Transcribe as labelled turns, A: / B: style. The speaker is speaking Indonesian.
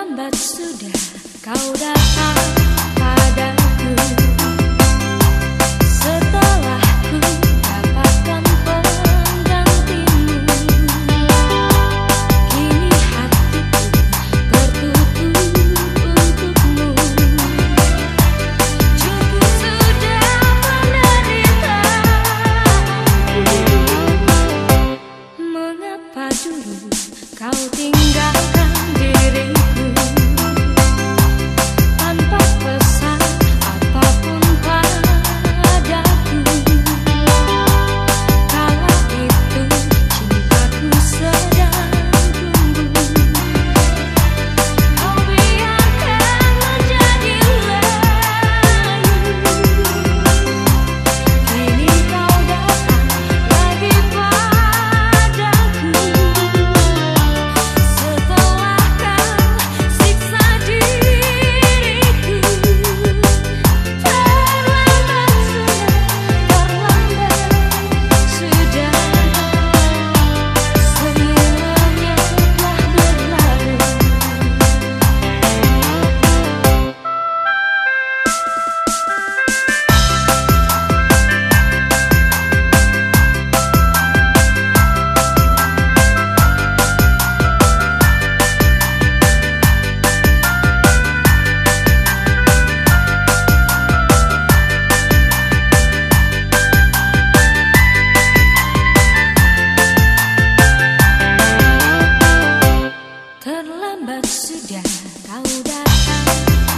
A: Terlambat sudah kau datang saudara